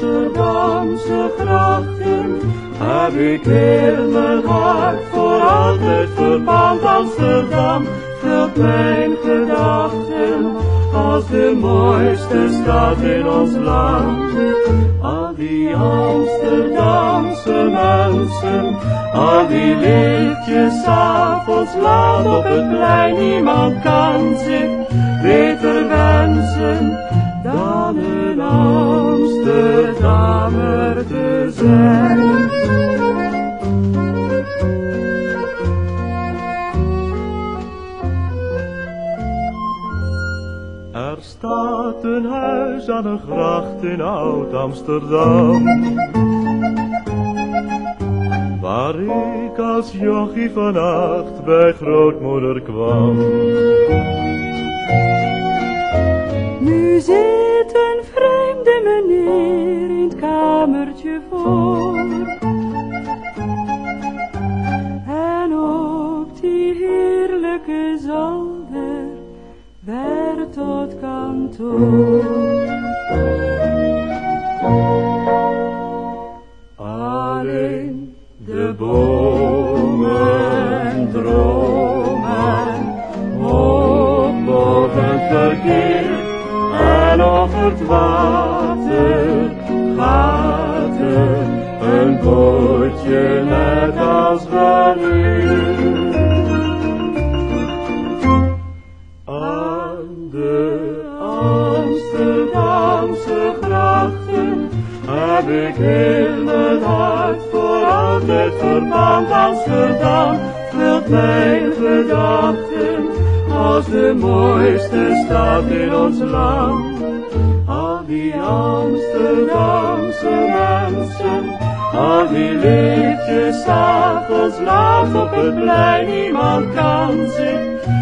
Amsterdamse grachten heb ik heel mijn hart voor altijd verband Amsterdam vult mijn gedachten als de mooiste stad in ons land. Al die Amsterdamse mensen, al die lichtjes avonds laat op het plein, niemand zijn. Er staat een huis aan een gracht in Oud-Amsterdam. Waar ik als jochie vannacht bij grootmoeder kwam. Nu zolder werd tot kantoor. Alleen de bomen dromen op boven verkeer en over het water gaat een bootje net als wanneer. Ik heel mijn hart voor altijd verpand. Amsterdam vult mijn gedachten als de mooiste stad in ons land. Al die Amsterdamse mensen, al die liedjes avonds laat op het plein. Niemand kan zich